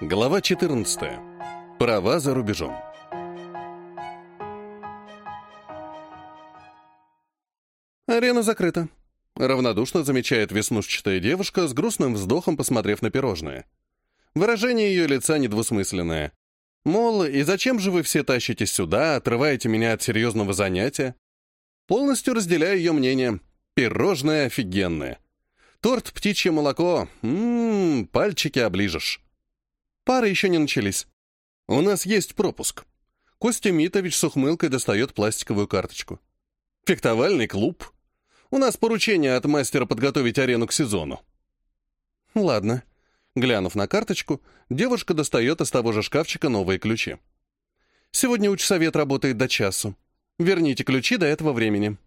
Глава 14. Права за рубежом. Арена закрыта. Равнодушно замечает веснушчатая девушка с грустным вздохом, посмотрев на пирожное. Выражение ее лица недвусмысленное. Мол, и зачем же вы все тащитесь сюда, отрываете меня от серьезного занятия? Полностью разделяю ее мнение. Пирожное офигенное. Торт «Птичье молоко». Ммм, пальчики оближешь. Пары еще не начались. У нас есть пропуск. Костя Митович с ухмылкой достает пластиковую карточку. Фехтовальный клуб. У нас поручение от мастера подготовить арену к сезону. Ладно. Глянув на карточку, девушка достает из того же шкафчика новые ключи. Сегодня учсовет работает до часу. Верните ключи до этого времени.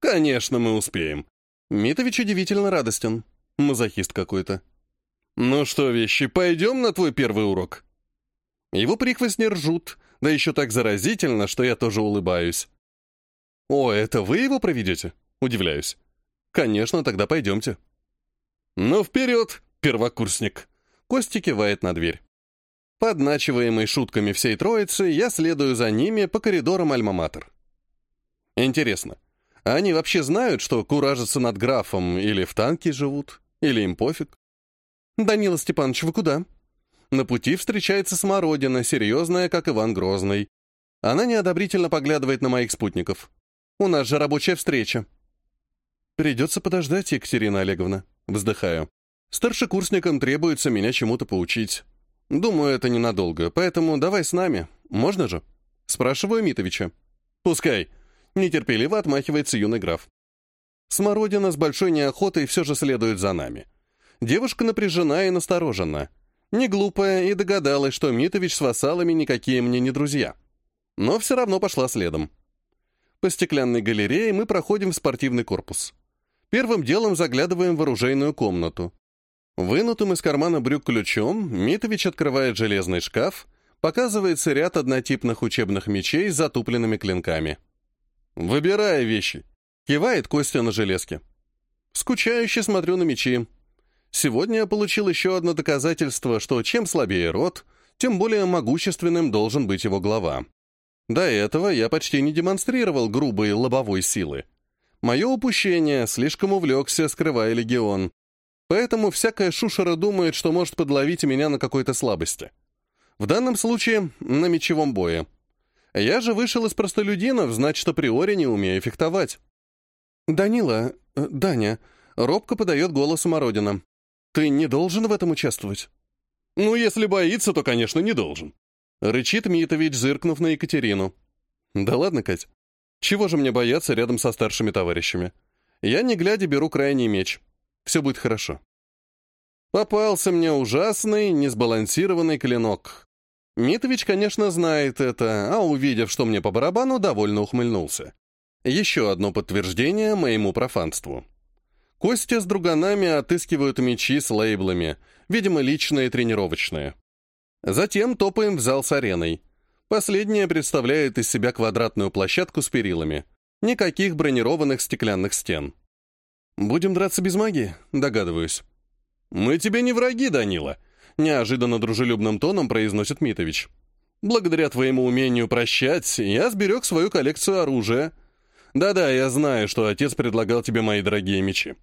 Конечно, мы успеем. Митович удивительно радостен. Мазохист какой-то. Ну что, вещи, пойдем на твой первый урок? Его прихвостни ржут, да еще так заразительно, что я тоже улыбаюсь. О, это вы его проведете? Удивляюсь. Конечно, тогда пойдемте. Ну, вперед, первокурсник. Костя кивает на дверь. Подначиваемый шутками всей троицы, я следую за ними по коридорам Альма-Матер. Интересно, а они вообще знают, что куражатся над графом или в танке живут, или им пофиг? «Данила Степанович, вы куда?» На пути встречается смородина, серьезная, как Иван Грозный. Она неодобрительно поглядывает на моих спутников. «У нас же рабочая встреча». «Придется подождать, Екатерина Олеговна», — вздыхаю. «Старшекурсникам требуется меня чему-то поучить. Думаю, это ненадолго, поэтому давай с нами. Можно же?» Спрашиваю Митовича. «Пускай», Нетерпеливо отмахивается юный граф. Смородина с большой неохотой все же следует за нами. Девушка напряжена и насторожена. Не глупая и догадалась, что Митович с вассалами никакие мне не друзья. Но все равно пошла следом. По стеклянной галерее мы проходим в спортивный корпус. Первым делом заглядываем в оружейную комнату. Вынутым из кармана брюк ключом Митович открывает железный шкаф, показывается ряд однотипных учебных мечей с затупленными клинками. «Выбирай вещи», — кивает Костя на железке. Скучающе смотрю на мечи. Сегодня я получил еще одно доказательство, что чем слабее род, тем более могущественным должен быть его глава. До этого я почти не демонстрировал грубой лобовой силы. Мое упущение, слишком увлекся, скрывая легион. Поэтому всякая шушера думает, что может подловить меня на какой-то слабости. В данном случае на мечевом бое. Я же вышел из простолюдинов, значит, априори не умею фехтовать. «Данила, э, Даня», — робко подает голос Смородина. «Ты не должен в этом участвовать». «Ну, если боится, то, конечно, не должен», — рычит Митович, зыркнув на Екатерину. «Да ладно, Кать. Чего же мне бояться рядом со старшими товарищами? Я, не глядя, беру крайний меч. Все будет хорошо». Попался мне ужасный, несбалансированный клинок. Митович, конечно, знает это, а увидев, что мне по барабану, довольно ухмыльнулся. Еще одно подтверждение моему профанству. Костя с друганами отыскивают мечи с лейблами, видимо, личные тренировочные. Затем топаем в зал с ареной. Последняя представляет из себя квадратную площадку с перилами. Никаких бронированных стеклянных стен. «Будем драться без магии?» — догадываюсь. «Мы тебе не враги, Данила», неожиданно дружелюбным тоном произносит Митович. «Благодаря твоему умению прощать, я сберег свою коллекцию оружия. Да-да, я знаю, что отец предлагал тебе мои дорогие мечи».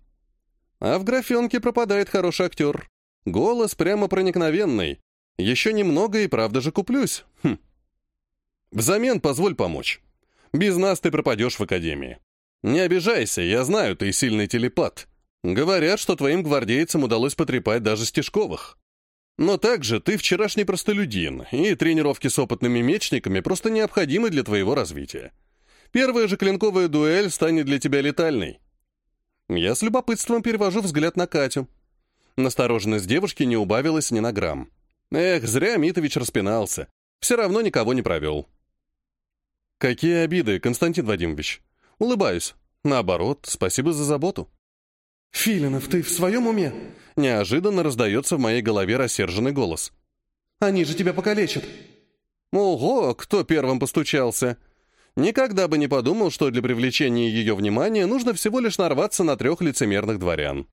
А в графенке пропадает хороший актер. Голос прямо проникновенный. Еще немного и правда же куплюсь. Хм. Взамен позволь помочь. Без нас ты пропадешь в академии. Не обижайся, я знаю, ты сильный телепат. Говорят, что твоим гвардейцам удалось потрепать даже Стежковых. Но также ты вчерашний простолюдин, и тренировки с опытными мечниками просто необходимы для твоего развития. Первая же клинковая дуэль станет для тебя летальной. Я с любопытством перевожу взгляд на Катю. Настороженность девушки не убавилась ни на грамм. Эх, зря Митович распинался. Все равно никого не провел. Какие обиды, Константин Вадимович. Улыбаюсь. Наоборот, спасибо за заботу. «Филинов, ты в своем уме?» Неожиданно раздается в моей голове рассерженный голос. «Они же тебя покалечат!» «Ого, кто первым постучался!» Никогда бы не подумал, что для привлечения ее внимания нужно всего лишь нарваться на трех лицемерных дворян.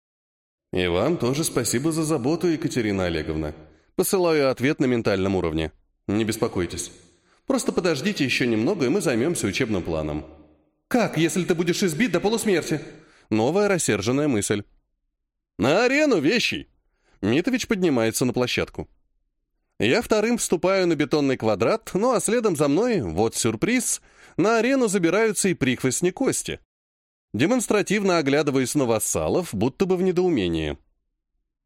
«И вам тоже спасибо за заботу, Екатерина Олеговна», Посылаю ответ на ментальном уровне. Не беспокойтесь. Просто подождите еще немного, и мы займемся учебным планом. Как, если ты будешь избит до полусмерти? Новая рассерженная мысль. На арену вещи. Митович поднимается на площадку. Я вторым вступаю на бетонный квадрат, ну а следом за мной, вот сюрприз, на арену забираются и прихвостни кости. Демонстративно оглядываясь на вассалов, будто бы в недоумении.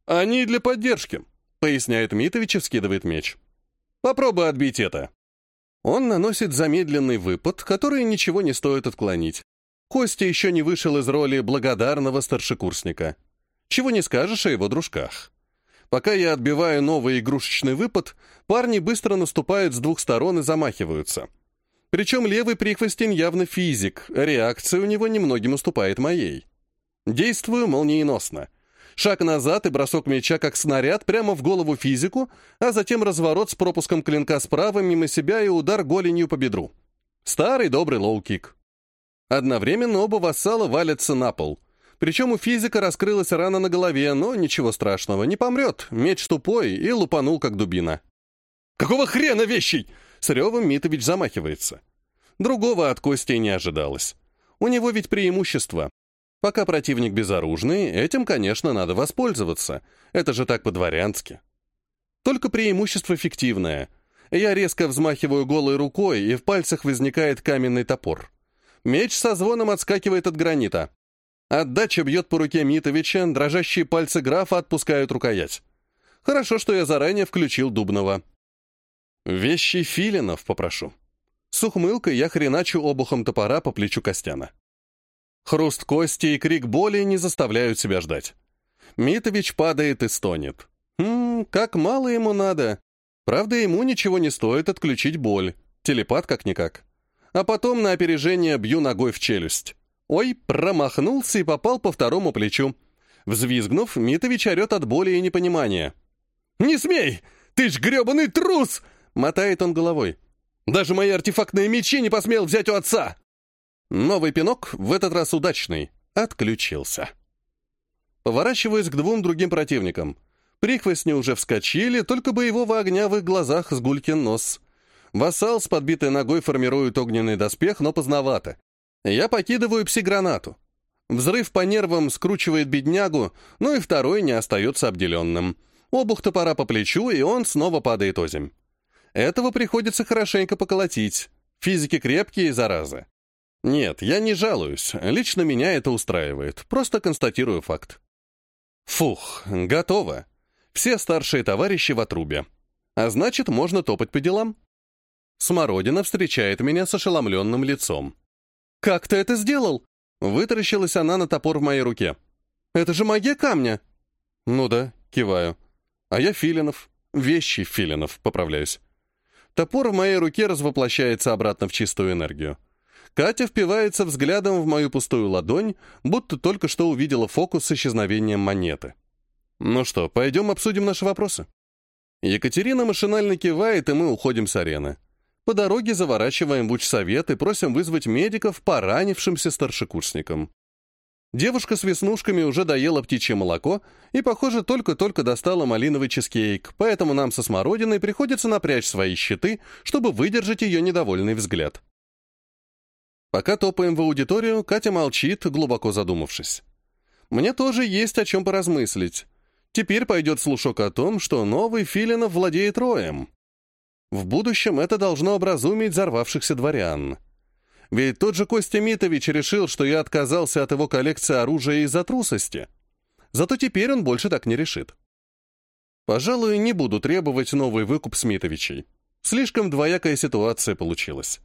«Они для поддержки», — поясняет Митович и скидывает меч. «Попробуй отбить это». Он наносит замедленный выпад, который ничего не стоит отклонить. Костя еще не вышел из роли благодарного старшекурсника. Чего не скажешь о его дружках. Пока я отбиваю новый игрушечный выпад, парни быстро наступают с двух сторон и замахиваются. Причем левый прихвостень явно физик, реакция у него немногим уступает моей. Действую молниеносно. Шаг назад и бросок мяча как снаряд прямо в голову физику, а затем разворот с пропуском клинка справа мимо себя и удар голенью по бедру. Старый добрый лоу-кик. Одновременно оба вассала валятся на пол. Причем у физика раскрылась рана на голове, но ничего страшного, не помрет, меч тупой и лупанул, как дубина. «Какого хрена вещей?» С ревом Митович замахивается. Другого от Кости не ожидалось. У него ведь преимущество. Пока противник безоружный, этим, конечно, надо воспользоваться. Это же так по-дворянски. Только преимущество фиктивное. Я резко взмахиваю голой рукой, и в пальцах возникает каменный топор. Меч со звоном отскакивает от гранита. Отдача бьет по руке Митовича, дрожащие пальцы графа отпускают рукоять. Хорошо, что я заранее включил Дубного. Вещи филинов попрошу. С ухмылкой я хреначу обухом топора по плечу Костяна. Хруст кости и крик боли не заставляют себя ждать. Митович падает и стонет. Хм, как мало ему надо. Правда, ему ничего не стоит отключить боль. Телепат как-никак. А потом на опережение бью ногой в челюсть. Ой, промахнулся и попал по второму плечу. Взвизгнув, Митович орет от боли и непонимания. «Не смей! Ты ж гребаный трус!» — мотает он головой. «Даже мои артефактные мечи не посмел взять у отца!» Новый пинок, в этот раз удачный, отключился. Поворачиваюсь к двум другим противникам. Прихвостни уже вскочили, только боевого огня в их глазах с гулькин нос. Вассал с подбитой ногой формирует огненный доспех, но поздновато. Я покидываю пси-гранату. Взрыв по нервам скручивает беднягу, но и второй не остается обделенным. Обух топора по плечу, и он снова падает озимь. Этого приходится хорошенько поколотить. Физики крепкие, заразы. Нет, я не жалуюсь. Лично меня это устраивает. Просто констатирую факт. Фух, готово. Все старшие товарищи в отрубе. А значит, можно топать по делам. Смородина встречает меня с ошеломленным лицом. «Как ты это сделал?» Вытаращилась она на топор в моей руке. «Это же магия камня!» «Ну да», киваю. «А я Филинов. Вещи Филинов, поправляюсь». Топор в моей руке развоплощается обратно в чистую энергию. Катя впивается взглядом в мою пустую ладонь, будто только что увидела фокус с исчезновением монеты. «Ну что, пойдем обсудим наши вопросы?» Екатерина машинально кивает, и мы уходим с арены. По дороге заворачиваем в учсовет и просим вызвать медиков поранившимся старшекурсникам. Девушка с веснушками уже доела птичье молоко и, похоже, только-только достала малиновый чизкейк, поэтому нам со смородиной приходится напрячь свои щиты, чтобы выдержать ее недовольный взгляд. Пока топаем в аудиторию, Катя молчит, глубоко задумавшись. Мне тоже есть о чем поразмыслить. Теперь пойдет слушок о том, что новый Филинов владеет роем. В будущем это должно образумить взорвавшихся дворян. Ведь тот же Костя Митович решил, что я отказался от его коллекции оружия из-за трусости. Зато теперь он больше так не решит. Пожалуй, не буду требовать новый выкуп Смитовичей. Слишком двоякая ситуация получилась.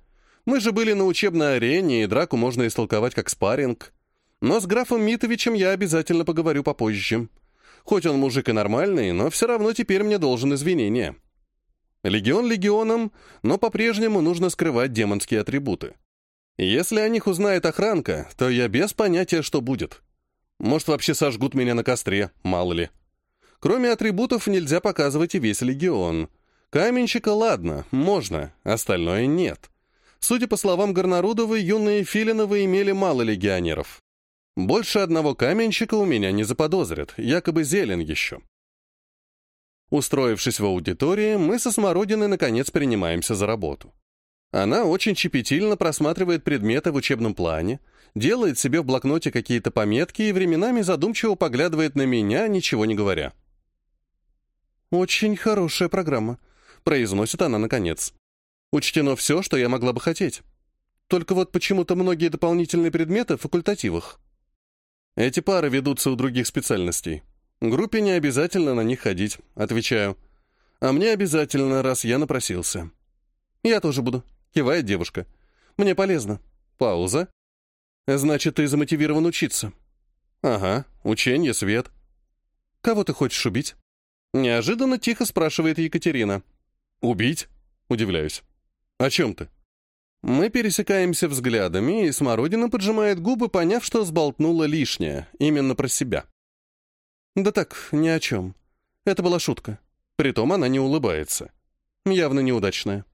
Мы же были на учебной арене, и драку можно истолковать как спарринг. Но с графом Митовичем я обязательно поговорю попозже. Хоть он мужик и нормальный, но все равно теперь мне должен извинения. Легион легионом, но по-прежнему нужно скрывать демонские атрибуты. Если о них узнает охранка, то я без понятия, что будет. Может, вообще сожгут меня на костре, мало ли. Кроме атрибутов нельзя показывать и весь легион. Каменщика ладно, можно, остальное нет. Судя по словам Горнарудова, юные Филиновы имели мало легионеров. Больше одного каменщика у меня не заподозрят, якобы зелен еще. Устроившись в аудитории, мы со Смородиной наконец принимаемся за работу. Она очень щепетильно просматривает предметы в учебном плане, делает себе в блокноте какие-то пометки и временами задумчиво поглядывает на меня, ничего не говоря. «Очень хорошая программа», — произносит она наконец. «Учтено все, что я могла бы хотеть. Только вот почему-то многие дополнительные предметы в факультативах. Эти пары ведутся у других специальностей. Группе не обязательно на них ходить, отвечаю. А мне обязательно, раз я напросился. Я тоже буду, кивает девушка. Мне полезно. Пауза. Значит, ты замотивирован учиться. Ага, учение, свет. Кого ты хочешь убить? Неожиданно тихо спрашивает Екатерина. Убить? Удивляюсь. О чем ты? Мы пересекаемся взглядами, и Смородина поджимает губы, поняв, что сболтнула лишнее, именно про себя. Да так, ни о чем. Это была шутка. Притом она не улыбается. Явно неудачная.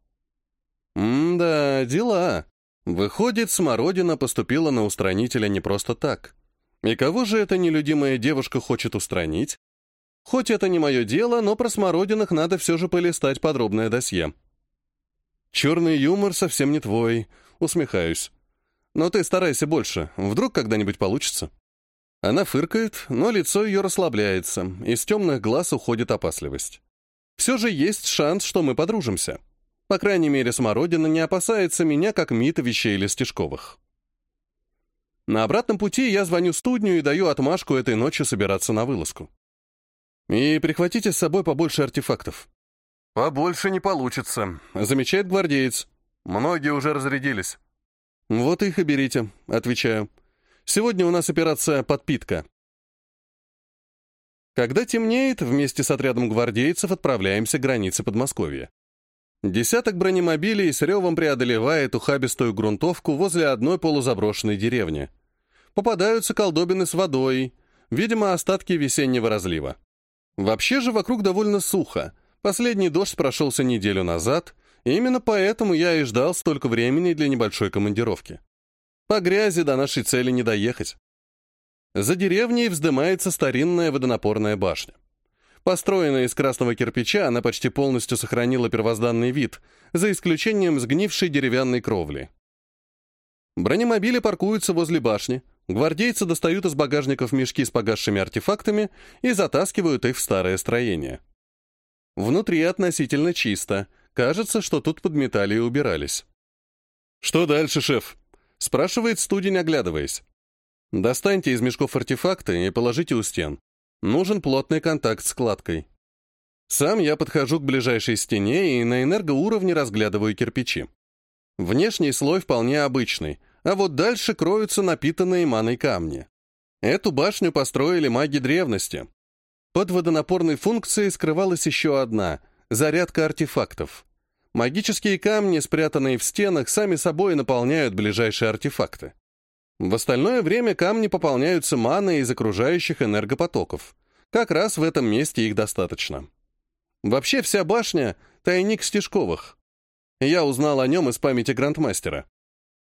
М-да, дела. Выходит, Смородина поступила на устранителя не просто так. И кого же эта нелюдимая девушка хочет устранить? Хоть это не мое дело, но про Смородиных надо все же полистать подробное досье. Черный юмор совсем не твой, усмехаюсь. Но ты старайся больше, вдруг когда-нибудь получится. Она фыркает, но лицо ее расслабляется, из темных глаз уходит опасливость. Все же есть шанс, что мы подружимся. По крайней мере, Смородина не опасается меня, как Митовича или Стешковых. На обратном пути я звоню студню и даю отмашку этой ночью собираться на вылазку. И прихватите с собой побольше артефактов. Побольше не получится, замечает гвардеец. Многие уже разрядились. Вот их и берите, отвечаю. Сегодня у нас операция «Подпитка». Когда темнеет, вместе с отрядом гвардейцев отправляемся к границе Подмосковья. Десяток бронемобилей с ревом преодолевает ухабистую грунтовку возле одной полузаброшенной деревни. Попадаются колдобины с водой, видимо, остатки весеннего разлива. Вообще же вокруг довольно сухо. Последний дождь прошелся неделю назад, и именно поэтому я и ждал столько времени для небольшой командировки. По грязи до нашей цели не доехать. За деревней вздымается старинная водонапорная башня. Построенная из красного кирпича, она почти полностью сохранила первозданный вид, за исключением сгнившей деревянной кровли. Бронемобили паркуются возле башни, гвардейцы достают из багажников мешки с погасшими артефактами и затаскивают их в старое строение. Внутри относительно чисто, кажется, что тут подметали и убирались. «Что дальше, шеф?» Спрашивает студень, оглядываясь. Достаньте из мешков артефакты и положите у стен. Нужен плотный контакт с кладкой. Сам я подхожу к ближайшей стене и на энергоуровне разглядываю кирпичи. Внешний слой вполне обычный, а вот дальше кроются напитанные маной камни. Эту башню построили маги древности. Под водонапорной функцией скрывалась еще одна — зарядка артефактов. Магические камни, спрятанные в стенах, сами собой наполняют ближайшие артефакты. В остальное время камни пополняются маной из окружающих энергопотоков. Как раз в этом месте их достаточно. Вообще вся башня — тайник Стежковых. Я узнал о нем из памяти Грандмастера.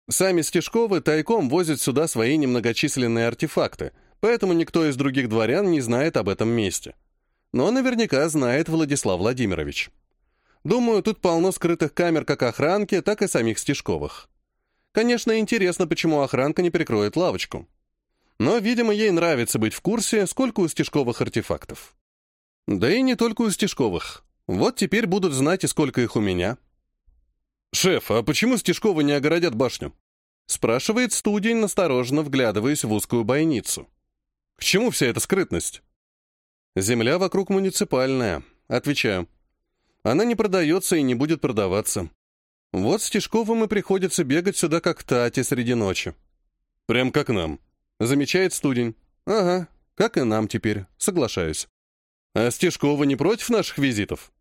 Сами Стежковы тайком возят сюда свои немногочисленные артефакты, поэтому никто из других дворян не знает об этом месте. Но наверняка знает Владислав Владимирович. Думаю, тут полно скрытых камер как охранки, так и самих Стежковых. Конечно, интересно, почему охранка не прикроет лавочку. Но, видимо, ей нравится быть в курсе, сколько у Стежковых артефактов. Да и не только у Стежковых. Вот теперь будут знать и сколько их у меня. «Шеф, а почему Стежковы не огородят башню?» Спрашивает студень, настороженно вглядываясь в узкую бойницу. «К чему вся эта скрытность?» «Земля вокруг муниципальная», — отвечаю. Она не продается и не будет продаваться. Вот с Тишковым и приходится бегать сюда как тати среди ночи. Прям как нам. Замечает студень. Ага, как и нам теперь, соглашаюсь. А Стешкова не против наших визитов?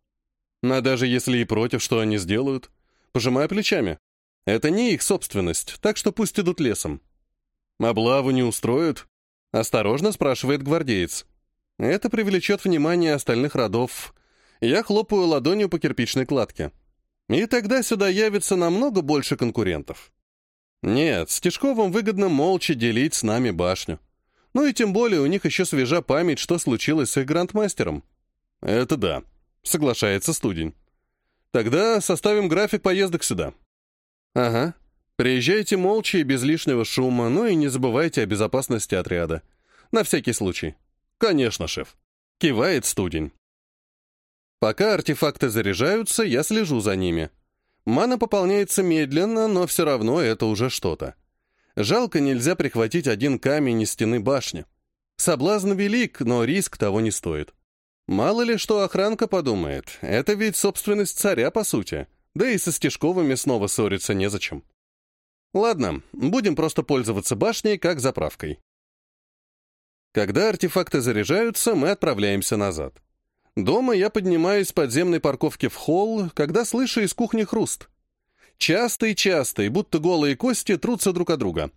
А даже если и против, что они сделают? Пожимая плечами. Это не их собственность, так что пусть идут лесом. Облаву не устроят? Осторожно спрашивает гвардеец. Это привлечет внимание остальных родов, я хлопаю ладонью по кирпичной кладке. И тогда сюда явится намного больше конкурентов. Нет, Стешковым выгодно молча делить с нами башню. Ну и тем более у них еще свежа память, что случилось с их грандмастером. Это да, Соглашается студень. Тогда составим график поездок сюда. Ага. Приезжайте молча и без лишнего шума, ну и не забывайте о безопасности отряда. На всякий случай. Конечно, шеф. Кивает студень. Пока артефакты заряжаются, я слежу за ними. Мана пополняется медленно, но все равно это уже что-то. Жалко, нельзя прихватить один камень из стены башни. Соблазн велик, но риск того не стоит. Мало ли что охранка подумает, это ведь собственность царя, по сути. Да и со Стежковыми снова ссориться незачем. Ладно, будем просто пользоваться башней как заправкой. Когда артефакты заряжаются, мы отправляемся назад. Дома я поднимаюсь с подземной парковки в холл, когда слышу из кухни хруст. Частый-частый, будто голые кости трутся друг от друга.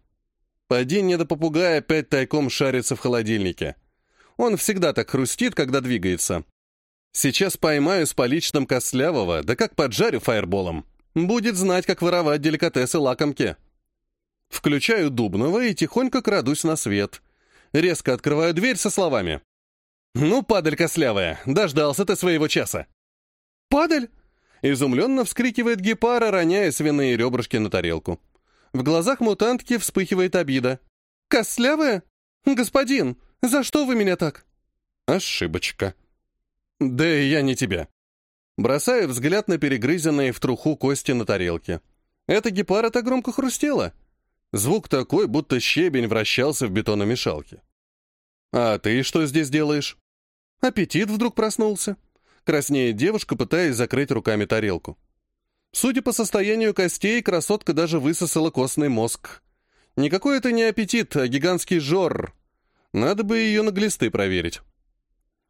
Поди не до попугая опять тайком шарится в холодильнике. Он всегда так хрустит, когда двигается. Сейчас поймаю с поличным Кослявого, да как поджарю фаерболом. Будет знать, как воровать деликатесы лакомки. Включаю Дубного и тихонько крадусь на свет. Резко открываю дверь со словами. «Ну, падаль кослявая, дождался ты своего часа». «Падаль?» — изумленно вскрикивает гепара, роняя свиные ребрышки на тарелку. В глазах мутантки вспыхивает обида. «Кослявая? Господин, за что вы меня так?» «Ошибочка». «Да и я не тебя». Бросаю взгляд на перегрызенные в труху кости на тарелке. Эта гепара-то громко хрустела. Звук такой, будто щебень вращался в бетономешалке. «А ты что здесь делаешь?» Аппетит вдруг проснулся. Краснеет девушка, пытаясь закрыть руками тарелку. Судя по состоянию костей, красотка даже высосала костный мозг. Никакой это не аппетит, а гигантский жор. Надо бы ее на глисты проверить.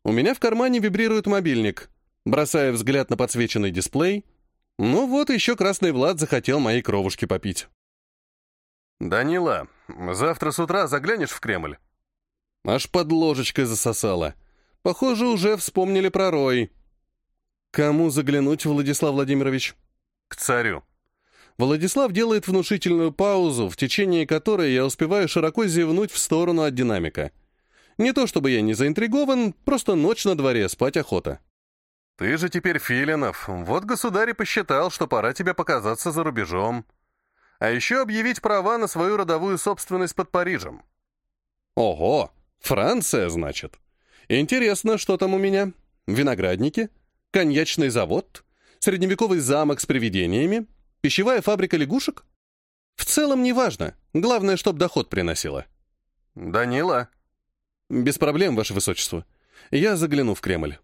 У меня в кармане вибрирует мобильник. Бросая взгляд на подсвеченный дисплей. Ну вот, еще Красный Влад захотел моей кровушки попить. «Данила, завтра с утра заглянешь в Кремль?» Аж под ложечкой засосала. Похоже, уже вспомнили про Рой. «Кому заглянуть, Владислав Владимирович?» «К царю». Владислав делает внушительную паузу, в течение которой я успеваю широко зевнуть в сторону от динамика. Не то чтобы я не заинтригован, просто ночь на дворе, спать охота. «Ты же теперь Филинов. Вот государь и посчитал, что пора тебе показаться за рубежом. А еще объявить права на свою родовую собственность под Парижем». «Ого! Франция, значит. Интересно, что там у меня? Виноградники? Коньячный завод? Средневековый замок с привидениями? Пищевая фабрика лягушек? В целом неважно. Главное, чтоб доход приносило. Данила. Без проблем, Ваше Высочество. Я загляну в Кремль.